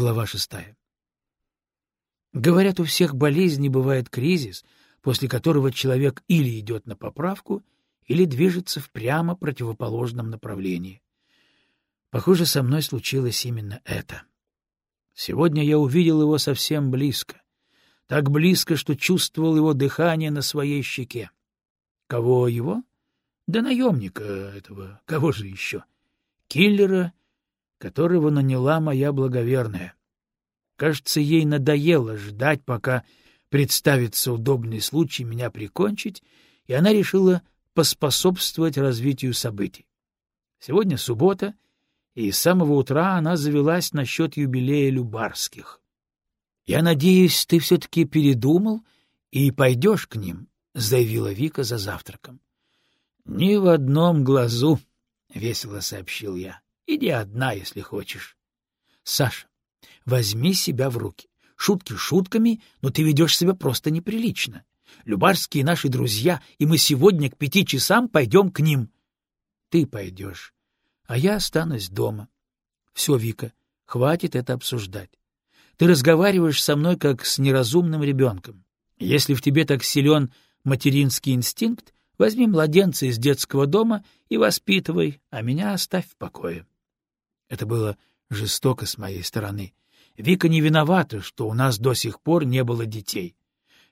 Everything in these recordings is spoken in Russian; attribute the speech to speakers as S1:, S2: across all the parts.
S1: Глава шестая. Говорят, у всех болезней бывает кризис, после которого человек или идет на поправку, или движется в прямо противоположном направлении. Похоже, со мной случилось именно это. Сегодня я увидел его совсем близко. Так близко, что чувствовал его дыхание на своей щеке. Кого его? Да наемника этого. Кого же еще? Киллера, которого наняла моя благоверная. Кажется, ей надоело ждать, пока представится удобный случай меня прикончить, и она решила поспособствовать развитию событий. Сегодня суббота, и с самого утра она завелась насчет юбилея Любарских. — Я надеюсь, ты все-таки передумал и пойдешь к ним, — заявила Вика за завтраком. — Ни в одном глазу, — весело сообщил я. — Иди одна, если хочешь. — Саша, возьми себя в руки. Шутки шутками, но ты ведешь себя просто неприлично. Любарские наши друзья, и мы сегодня к пяти часам пойдем к ним. Ты пойдешь, а я останусь дома. Все, Вика, хватит это обсуждать. Ты разговариваешь со мной, как с неразумным ребенком. Если в тебе так силен материнский инстинкт, возьми младенца из детского дома и воспитывай, а меня оставь в покое. Это было жестоко с моей стороны. Вика не виновата, что у нас до сих пор не было детей.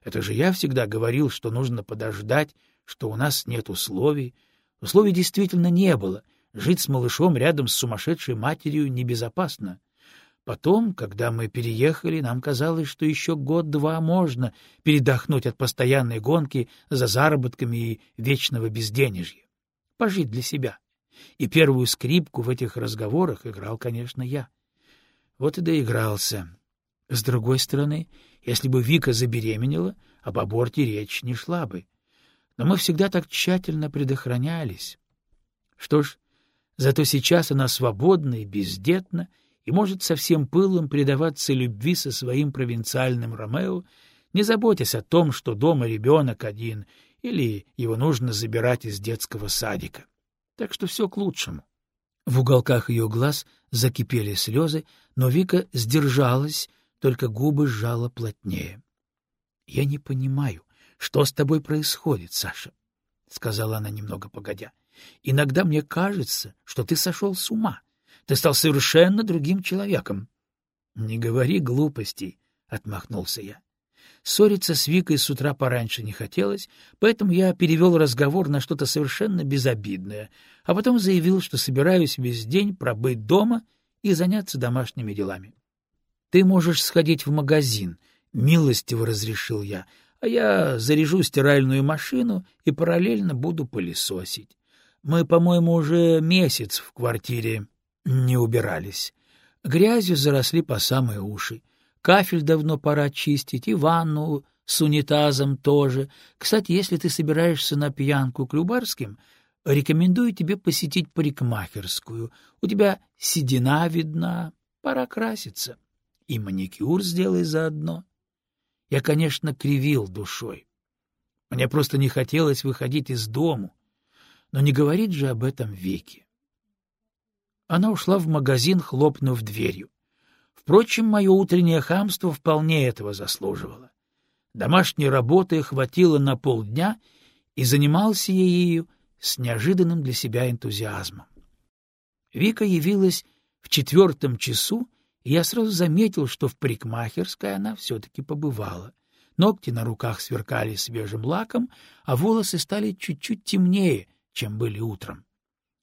S1: Это же я всегда говорил, что нужно подождать, что у нас нет условий. Условий действительно не было. Жить с малышом рядом с сумасшедшей матерью небезопасно. Потом, когда мы переехали, нам казалось, что еще год-два можно передохнуть от постоянной гонки за заработками и вечного безденежья. Пожить для себя. И первую скрипку в этих разговорах играл, конечно, я. Вот и доигрался. С другой стороны, если бы Вика забеременела, об аборте речь не шла бы. Но мы всегда так тщательно предохранялись. Что ж, зато сейчас она свободна и бездетна, и может со всем пылом предаваться любви со своим провинциальным Ромео, не заботясь о том, что дома ребенок один или его нужно забирать из детского садика. Так что все к лучшему. В уголках ее глаз закипели слезы, но Вика сдержалась только губы сжала плотнее. — Я не понимаю, что с тобой происходит, Саша, — сказала она немного погодя. — Иногда мне кажется, что ты сошел с ума. Ты стал совершенно другим человеком. — Не говори глупостей, — отмахнулся я. Ссориться с Викой с утра пораньше не хотелось, поэтому я перевел разговор на что-то совершенно безобидное, а потом заявил, что собираюсь весь день пробыть дома и заняться домашними делами. Ты можешь сходить в магазин, — милостиво разрешил я, — а я заряжу стиральную машину и параллельно буду пылесосить. Мы, по-моему, уже месяц в квартире не убирались. Грязью заросли по самые уши. Кафель давно пора чистить, и ванну с унитазом тоже. Кстати, если ты собираешься на пьянку к Любарским, рекомендую тебе посетить парикмахерскую. У тебя седина видна, пора краситься и маникюр сделай заодно. Я, конечно, кривил душой. Мне просто не хотелось выходить из дому, но не говорит же об этом Вике. Она ушла в магазин, хлопнув дверью. Впрочем, мое утреннее хамство вполне этого заслуживало. Домашней работы хватило на полдня, и занимался я ею с неожиданным для себя энтузиазмом. Вика явилась в четвертом часу я сразу заметил, что в парикмахерской она все-таки побывала. Ногти на руках сверкали свежим лаком, а волосы стали чуть-чуть темнее, чем были утром.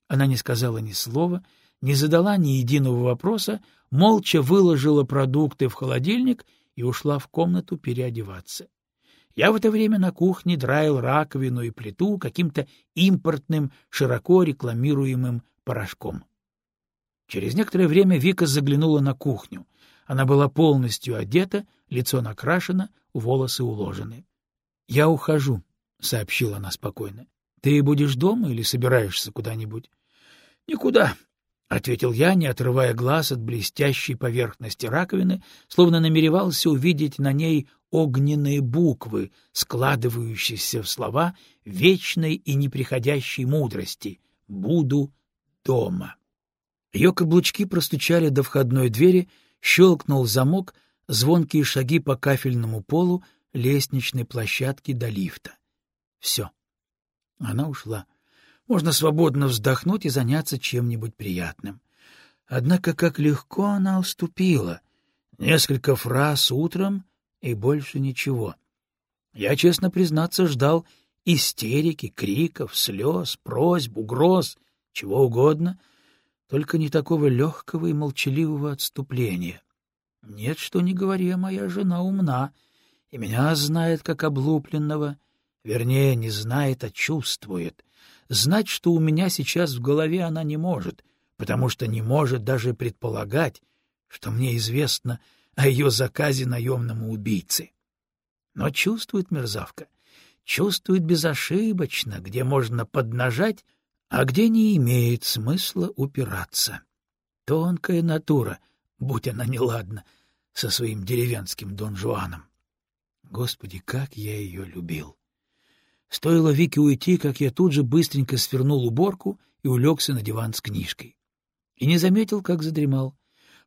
S1: Она не сказала ни слова, не задала ни единого вопроса, молча выложила продукты в холодильник и ушла в комнату переодеваться. Я в это время на кухне драил раковину и плиту каким-то импортным, широко рекламируемым порошком. Через некоторое время Вика заглянула на кухню. Она была полностью одета, лицо накрашено, волосы уложены. — Я ухожу, — сообщила она спокойно. — Ты будешь дома или собираешься куда-нибудь? — Никуда, — ответил я, не отрывая глаз от блестящей поверхности раковины, словно намеревался увидеть на ней огненные буквы, складывающиеся в слова вечной и неприходящей мудрости «Буду дома». Ее каблучки простучали до входной двери, Щелкнул замок, звонкие шаги по кафельному полу лестничной площадки до лифта. Все. Она ушла. Можно свободно вздохнуть и заняться чем-нибудь приятным. Однако как легко она уступила. Несколько фраз утром и больше ничего. Я, честно признаться, ждал истерики, криков, слез, просьб, угроз, чего угодно, только не такого легкого и молчаливого отступления. Нет, что не говори, а моя жена умна, и меня знает как облупленного, вернее, не знает, а чувствует. Знать, что у меня сейчас в голове она не может, потому что не может даже предполагать, что мне известно о ее заказе наемному убийце. Но чувствует мерзавка, чувствует безошибочно, где можно поднажать, а где не имеет смысла упираться. Тонкая натура, будь она неладна, со своим деревенским Дон Жуаном. Господи, как я ее любил! Стоило Вике уйти, как я тут же быстренько свернул уборку и улегся на диван с книжкой. И не заметил, как задремал.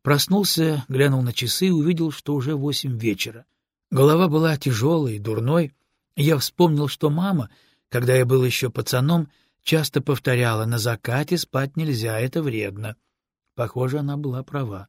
S1: Проснулся, глянул на часы и увидел, что уже восемь вечера. Голова была тяжелой дурной, я вспомнил, что мама, когда я был еще пацаном, часто повторяла «на закате спать нельзя, это вредно». Похоже, она была права.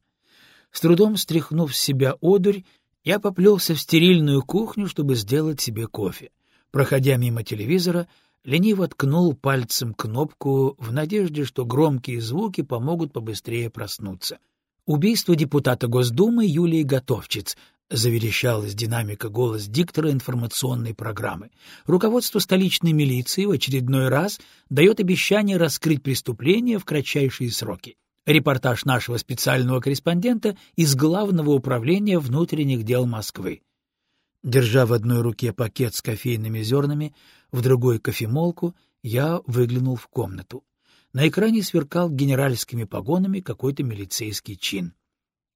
S1: С трудом стряхнув с себя одурь, я поплелся в стерильную кухню, чтобы сделать себе кофе. Проходя мимо телевизора, лениво ткнул пальцем кнопку в надежде, что громкие звуки помогут побыстрее проснуться. Убийство депутата Госдумы Юлии Готовчиц, — заверещал из динамика голос диктора информационной программы. Руководство столичной милиции в очередной раз дает обещание раскрыть преступление в кратчайшие сроки. Репортаж нашего специального корреспондента из Главного управления внутренних дел Москвы. Держа в одной руке пакет с кофейными зернами, в другой — кофемолку, я выглянул в комнату. На экране сверкал генеральскими погонами какой-то милицейский чин.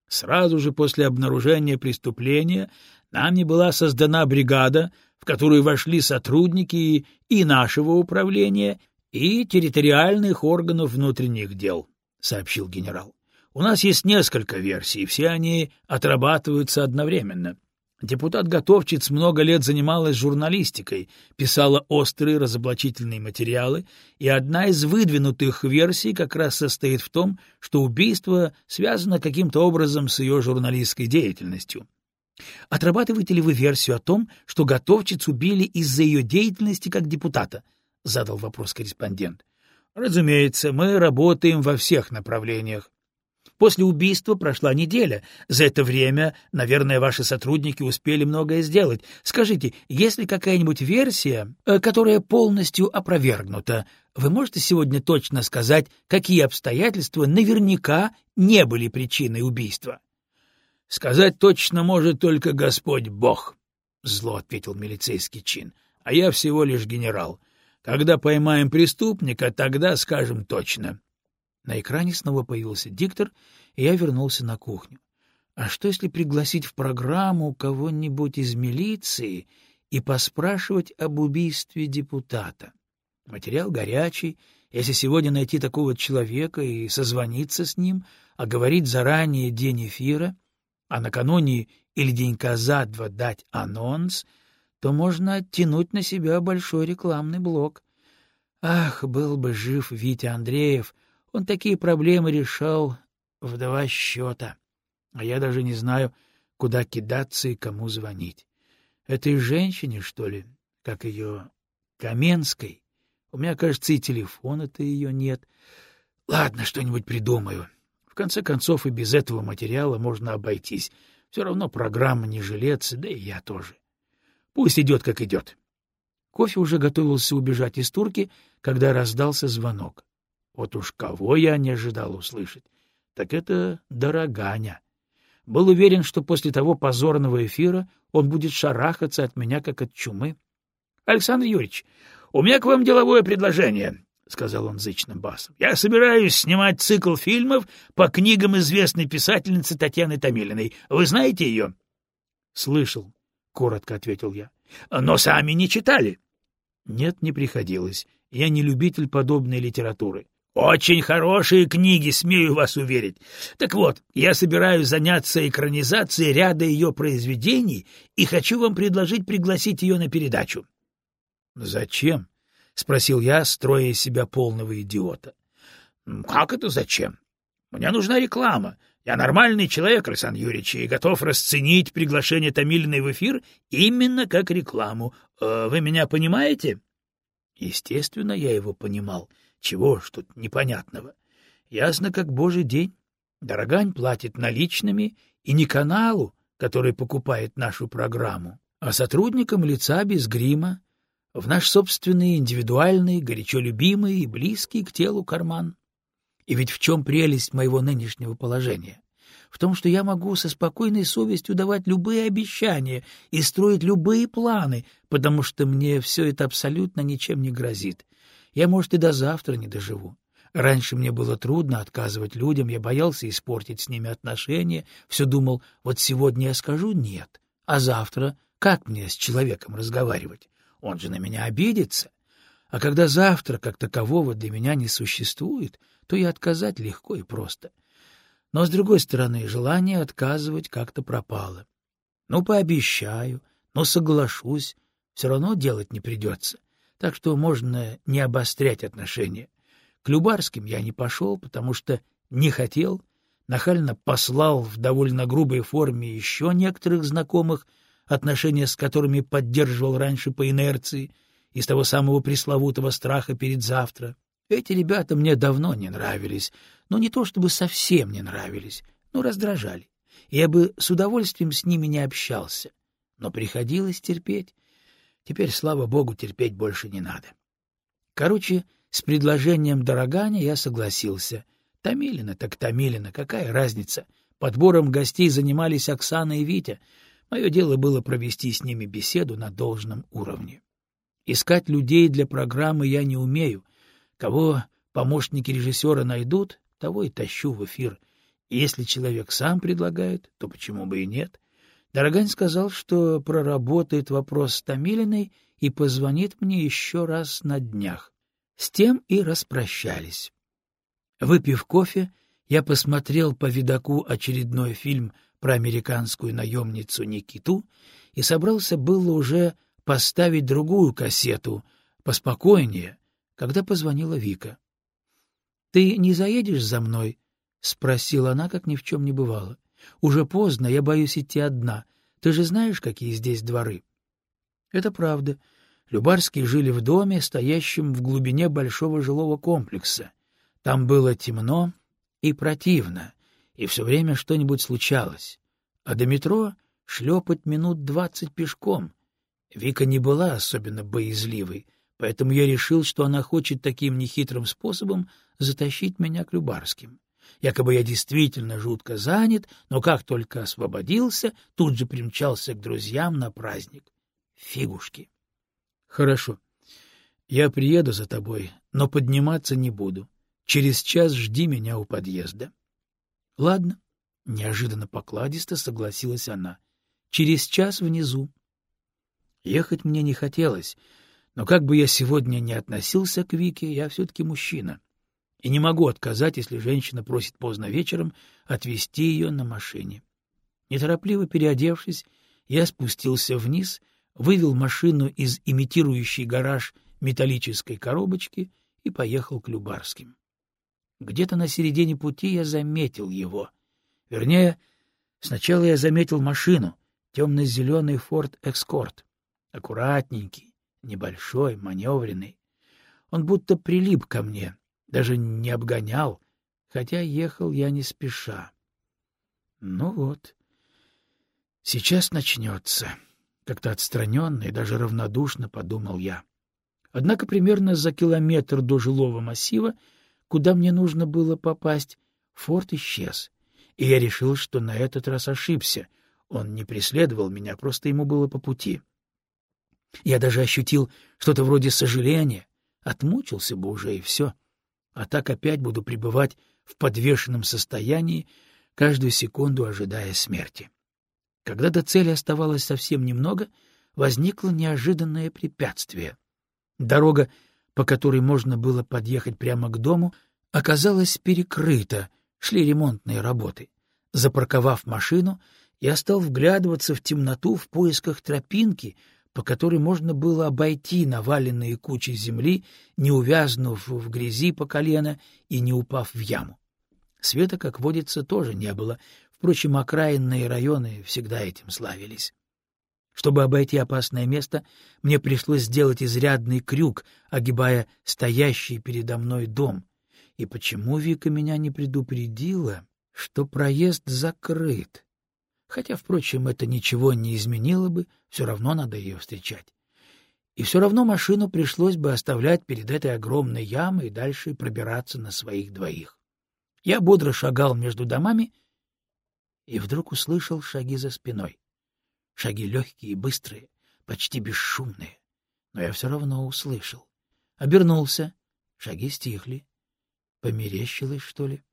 S1: Сразу же после обнаружения преступления нами была создана бригада, в которую вошли сотрудники и нашего управления, и территориальных органов внутренних дел, — сообщил генерал. У нас есть несколько версий, все они отрабатываются одновременно. Депутат-готовчиц много лет занималась журналистикой, писала острые разоблачительные материалы, и одна из выдвинутых версий как раз состоит в том, что убийство связано каким-то образом с ее журналистской деятельностью. «Отрабатываете ли вы версию о том, что готовчиц убили из-за ее деятельности как депутата?» — задал вопрос корреспондент. «Разумеется, мы работаем во всех направлениях. После убийства прошла неделя. За это время, наверное, ваши сотрудники успели многое сделать. Скажите, есть ли какая-нибудь версия, э, которая полностью опровергнута? Вы можете сегодня точно сказать, какие обстоятельства наверняка не были причиной убийства? — Сказать точно может только Господь Бог, — зло ответил милицейский чин, — а я всего лишь генерал. Когда поймаем преступника, тогда скажем точно. На экране снова появился диктор, и я вернулся на кухню. А что, если пригласить в программу кого-нибудь из милиции и поспрашивать об убийстве депутата? Материал горячий. Если сегодня найти такого человека и созвониться с ним, а говорить заранее день эфира, а накануне или денька за два дать анонс, то можно оттянуть на себя большой рекламный блок. Ах, был бы жив Витя Андреев, он такие проблемы решал в два счета. А я даже не знаю, куда кидаться и кому звонить. Этой женщине, что ли, как ее Каменской? У меня, кажется, и телефона-то ее нет. Ладно, что-нибудь придумаю. В конце концов, и без этого материала можно обойтись. Все равно программа не жилец, да и я тоже. Пусть идет, как идет. Кофе уже готовился убежать из турки, когда раздался звонок. Вот уж кого я не ожидал услышать, так это Дороганя. Был уверен, что после того позорного эфира он будет шарахаться от меня, как от чумы. — Александр Юрьевич, у меня к вам деловое предложение, — сказал он зычным басом. — Я собираюсь снимать цикл фильмов по книгам известной писательницы Татьяны Томилиной. Вы знаете ее? — Слышал, — коротко ответил я. — Но сами не читали. — Нет, не приходилось. Я не любитель подобной литературы. Очень хорошие книги, смею вас уверить. Так вот, я собираюсь заняться экранизацией ряда ее произведений и хочу вам предложить пригласить ее на передачу. — Зачем? — спросил я, строя из себя полного идиота. — Как это зачем? Мне нужна реклама. Я нормальный человек, Александр Юрьевич, и готов расценить приглашение Томилиной в эфир именно как рекламу. Э, вы меня понимаете? Естественно, я его понимал. — чего ж тут непонятного? Ясно, как божий день. Дорогань платит наличными и не каналу, который покупает нашу программу, а сотрудникам лица без грима, в наш собственный, индивидуальный, горячо любимый и близкий к телу карман. И ведь в чем прелесть моего нынешнего положения? В том, что я могу со спокойной совестью давать любые обещания и строить любые планы, потому что мне все это абсолютно ничем не грозит. Я, может, и до завтра не доживу. Раньше мне было трудно отказывать людям, я боялся испортить с ними отношения, все думал, вот сегодня я скажу «нет», а завтра как мне с человеком разговаривать? Он же на меня обидится. А когда завтра как такового для меня не существует, то и отказать легко и просто. Но, с другой стороны, желание отказывать как-то пропало. Ну, пообещаю, но соглашусь, все равно делать не придется так что можно не обострять отношения. К Любарским я не пошел, потому что не хотел, нахально послал в довольно грубой форме еще некоторых знакомых, отношения с которыми поддерживал раньше по инерции, из того самого пресловутого страха перед завтра. Эти ребята мне давно не нравились, но не то чтобы совсем не нравились, но раздражали. Я бы с удовольствием с ними не общался, но приходилось терпеть, Теперь, слава богу, терпеть больше не надо. Короче, с предложением Дорогани я согласился. Томилина так Томилина, какая разница? Подбором гостей занимались Оксана и Витя. Мое дело было провести с ними беседу на должном уровне. Искать людей для программы я не умею. Кого помощники режиссера найдут, того и тащу в эфир. Если человек сам предлагает, то почему бы и нет? Дорогань сказал, что проработает вопрос с Томилиной и позвонит мне еще раз на днях. С тем и распрощались. Выпив кофе, я посмотрел по видаку очередной фильм про американскую наемницу Никиту и собрался было уже поставить другую кассету, поспокойнее, когда позвонила Вика. — Ты не заедешь за мной? — спросила она, как ни в чем не бывало. Уже поздно, я боюсь идти одна. Ты же знаешь, какие здесь дворы? Это правда. Любарские жили в доме, стоящем в глубине большого жилого комплекса. Там было темно и противно, и все время что-нибудь случалось. А до метро шлепать минут двадцать пешком. Вика не была особенно боязливой, поэтому я решил, что она хочет таким нехитрым способом затащить меня к Любарским. Якобы я действительно жутко занят, но как только освободился, тут же примчался к друзьям на праздник. Фигушки. Хорошо. Я приеду за тобой, но подниматься не буду. Через час жди меня у подъезда. Ладно. Неожиданно покладисто согласилась она. Через час внизу. Ехать мне не хотелось, но как бы я сегодня не относился к Вике, я все-таки мужчина и не могу отказать, если женщина просит поздно вечером отвезти ее на машине. Неторопливо переодевшись, я спустился вниз, вывел машину из имитирующей гараж металлической коробочки и поехал к Любарским. Где-то на середине пути я заметил его. Вернее, сначала я заметил машину, темно-зеленый Ford Escort, аккуратненький, небольшой, маневренный. Он будто прилип ко мне, даже не обгонял, хотя ехал я не спеша. Ну вот, сейчас начнется, — как-то отстраненно и даже равнодушно подумал я. Однако примерно за километр до жилого массива, куда мне нужно было попасть, форт исчез, и я решил, что на этот раз ошибся. Он не преследовал меня, просто ему было по пути. Я даже ощутил что-то вроде сожаления, отмучился бы уже и все а так опять буду пребывать в подвешенном состоянии, каждую секунду ожидая смерти. Когда до цели оставалось совсем немного, возникло неожиданное препятствие. Дорога, по которой можно было подъехать прямо к дому, оказалась перекрыта, шли ремонтные работы. Запарковав машину, я стал вглядываться в темноту в поисках тропинки, по которой можно было обойти наваленные кучи земли, не увязнув в грязи по колено и не упав в яму. Света, как водится, тоже не было, впрочем, окраинные районы всегда этим славились. Чтобы обойти опасное место, мне пришлось сделать изрядный крюк, огибая стоящий передо мной дом. И почему Вика меня не предупредила, что проезд закрыт? Хотя, впрочем, это ничего не изменило бы, все равно надо ее встречать. И все равно машину пришлось бы оставлять перед этой огромной ямой и дальше пробираться на своих двоих. Я бодро шагал между домами и вдруг услышал шаги за спиной. Шаги легкие и быстрые, почти бесшумные. Но я все равно услышал. Обернулся. Шаги стихли. Померещилось, что ли?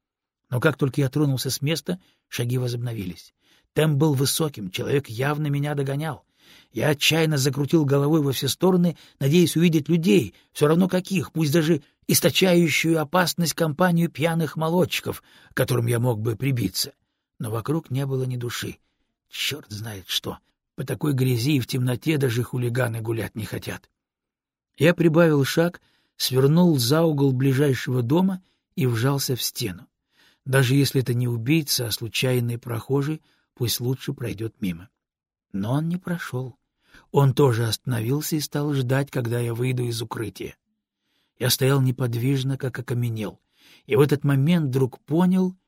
S1: Но как только я тронулся с места, шаги возобновились. Темп был высоким, человек явно меня догонял. Я отчаянно закрутил головой во все стороны, надеясь увидеть людей, все равно каких, пусть даже источающую опасность компанию пьяных молодчиков, к которым я мог бы прибиться. Но вокруг не было ни души. Черт знает что. По такой грязи и в темноте даже хулиганы гулять не хотят. Я прибавил шаг, свернул за угол ближайшего дома и вжался в стену. Даже если это не убийца, а случайный прохожий, пусть лучше пройдет мимо. Но он не прошел. Он тоже остановился и стал ждать, когда я выйду из укрытия. Я стоял неподвижно, как окаменел, и в этот момент вдруг понял,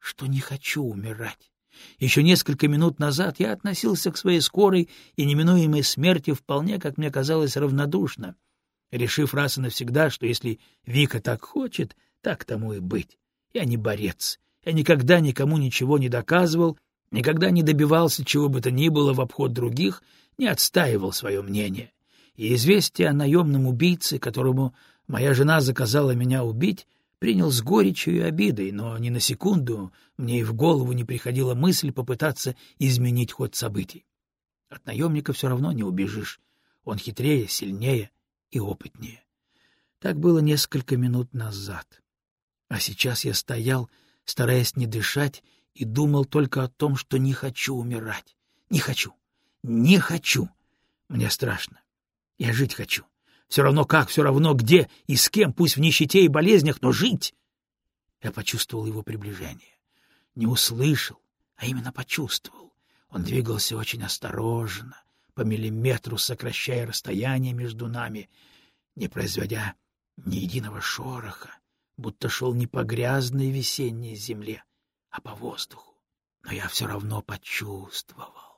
S1: что не хочу умирать. Еще несколько минут назад я относился к своей скорой и неминуемой смерти вполне, как мне казалось, равнодушно, решив раз и навсегда, что если Вика так хочет, так тому и быть. Я не борец, я никогда никому ничего не доказывал, никогда не добивался чего бы то ни было в обход других, не отстаивал свое мнение. И известие о наемном убийце, которому моя жена заказала меня убить, принял с горечью и обидой, но ни на секунду мне и в голову не приходила мысль попытаться изменить ход событий. От наемника все равно не убежишь. Он хитрее, сильнее и опытнее. Так было несколько минут назад. А сейчас я стоял, стараясь не дышать, и думал только о том, что не хочу умирать. Не хочу. Не хочу. Мне страшно. Я жить хочу. Все равно как, все равно где и с кем, пусть в нищете и болезнях, но жить. Я почувствовал его приближение. Не услышал, а именно почувствовал. Он двигался очень осторожно, по миллиметру сокращая расстояние между нами, не производя ни единого шороха, будто шел не по грязной весенней земле, а по воздуху. Но я все равно почувствовал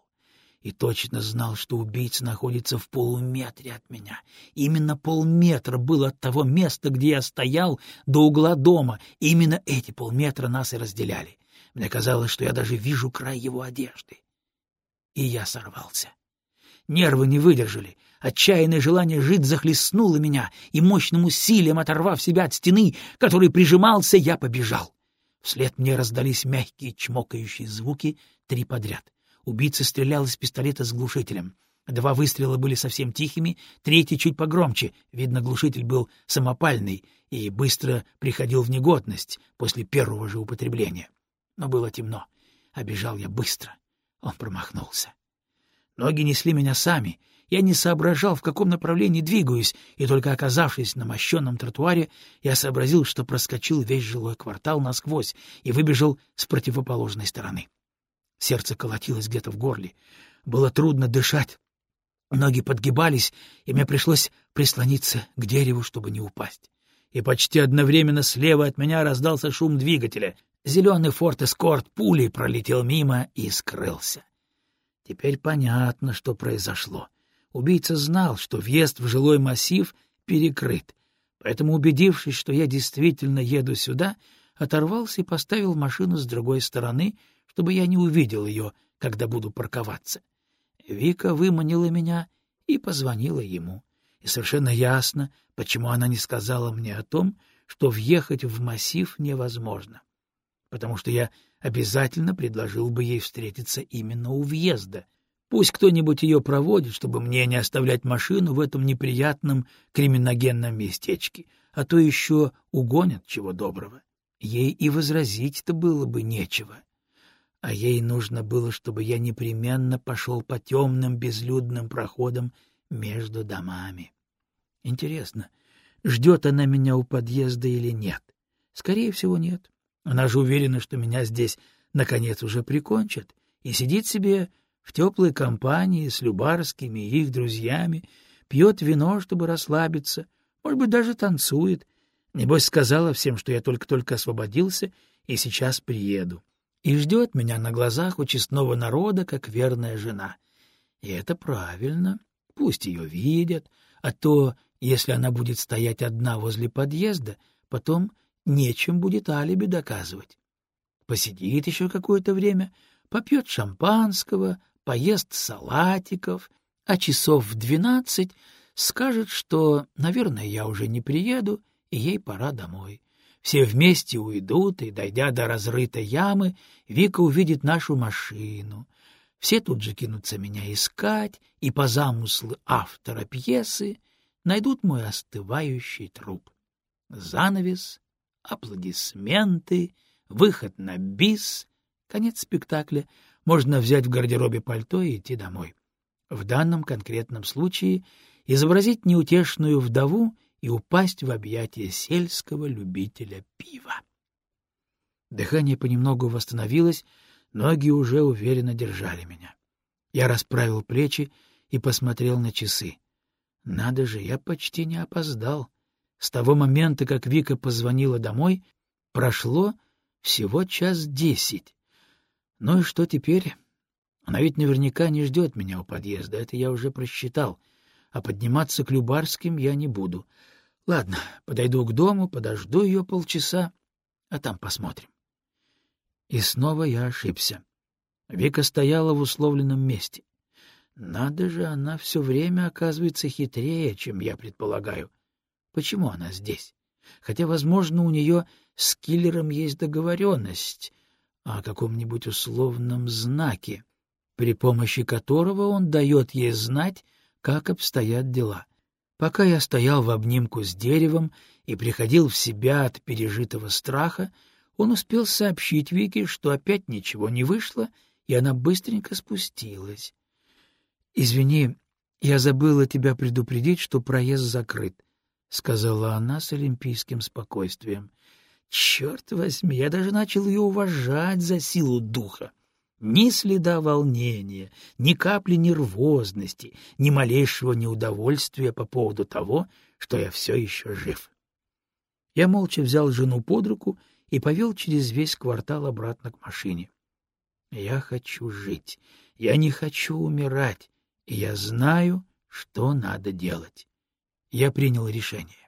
S1: и точно знал, что убийца находится в полуметре от меня. Именно полметра было от того места, где я стоял, до угла дома, именно эти полметра нас и разделяли. Мне казалось, что я даже вижу край его одежды. И я сорвался. Нервы не выдержали. Отчаянное желание жить захлестнуло меня, и мощным усилием, оторвав себя от стены, который прижимался, я побежал. Вслед мне раздались мягкие чмокающие звуки три подряд. Убийца стрелял из пистолета с глушителем. Два выстрела были совсем тихими, третий чуть погромче. Видно, глушитель был самопальный и быстро приходил в негодность после первого же употребления. Но было темно. Обежал я быстро. Он промахнулся. Ноги несли меня сами. Я не соображал, в каком направлении двигаюсь, и только оказавшись на мощенном тротуаре, я сообразил, что проскочил весь жилой квартал насквозь и выбежал с противоположной стороны. Сердце колотилось где-то в горле. Было трудно дышать. Ноги подгибались, и мне пришлось прислониться к дереву, чтобы не упасть. И почти одновременно слева от меня раздался шум двигателя. Зеленый форт эскорт пулей пролетел мимо и скрылся. Теперь понятно, что произошло. Убийца знал, что въезд в жилой массив перекрыт, поэтому, убедившись, что я действительно еду сюда, оторвался и поставил машину с другой стороны, чтобы я не увидел ее, когда буду парковаться. Вика выманила меня и позвонила ему. И совершенно ясно, почему она не сказала мне о том, что въехать в массив невозможно. Потому что я обязательно предложил бы ей встретиться именно у въезда. Пусть кто-нибудь ее проводит, чтобы мне не оставлять машину в этом неприятном криминогенном местечке. а то еще угонят чего доброго. Ей и возразить-то было бы нечего. А ей нужно было, чтобы я непременно пошел по темным безлюдным проходам между домами. Интересно, ждет она меня у подъезда или нет? Скорее всего, нет. Она же уверена, что меня здесь, наконец, уже прикончат, и сидит себе в теплой компании с Любарскими и их друзьями, пьет вино, чтобы расслабиться, может быть, даже танцует. Небось, сказала всем, что я только-только освободился и сейчас приеду. И ждет меня на глазах у честного народа, как верная жена. И это правильно. Пусть ее видят, а то, если она будет стоять одна возле подъезда, потом нечем будет алиби доказывать. Посидит еще какое-то время, попьет шампанского, поест салатиков, а часов в двенадцать скажет, что, наверное, я уже не приеду, и ей пора домой. Все вместе уйдут, и, дойдя до разрытой ямы, Вика увидит нашу машину. Все тут же кинутся меня искать, и по замыслу автора пьесы найдут мой остывающий труп. Занавес, аплодисменты, выход на бис, конец спектакля. Можно взять в гардеробе пальто и идти домой. В данном конкретном случае изобразить неутешную вдову и упасть в объятия сельского любителя пива. Дыхание понемногу восстановилось, ноги уже уверенно держали меня. Я расправил плечи и посмотрел на часы. Надо же, я почти не опоздал. С того момента, как Вика позвонила домой, прошло всего час десять. Ну и что теперь? Она ведь наверняка не ждет меня у подъезда, это я уже просчитал. А подниматься к Любарским я не буду. Ладно, подойду к дому, подожду ее полчаса, а там посмотрим. И снова я ошибся. Вика стояла в условленном месте. Надо же, она все время оказывается хитрее, чем я предполагаю. Почему она здесь? Хотя, возможно, у нее с киллером есть договоренность о каком-нибудь условном знаке, при помощи которого он дает ей знать, как обстоят дела. Пока я стоял в обнимку с деревом и приходил в себя от пережитого страха, он успел сообщить Вике, что опять ничего не вышло, и она быстренько спустилась. — Извини, я забыла тебя предупредить, что проезд закрыт, — сказала она с олимпийским спокойствием. — Черт возьми, я даже начал ее уважать за силу духа. Ни следа волнения, ни капли нервозности, ни малейшего неудовольствия по поводу того, что я все еще жив. Я молча взял жену под руку и повел через весь квартал обратно к машине. Я хочу жить, я не хочу умирать, и я знаю, что надо делать. Я принял решение.